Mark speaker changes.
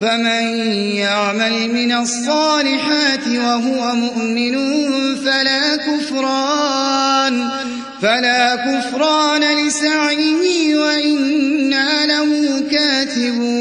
Speaker 1: فمن يعمل من الصالحات وهو مؤمن فلا كفران فلا كفران لسعيه وإنا له كاتبون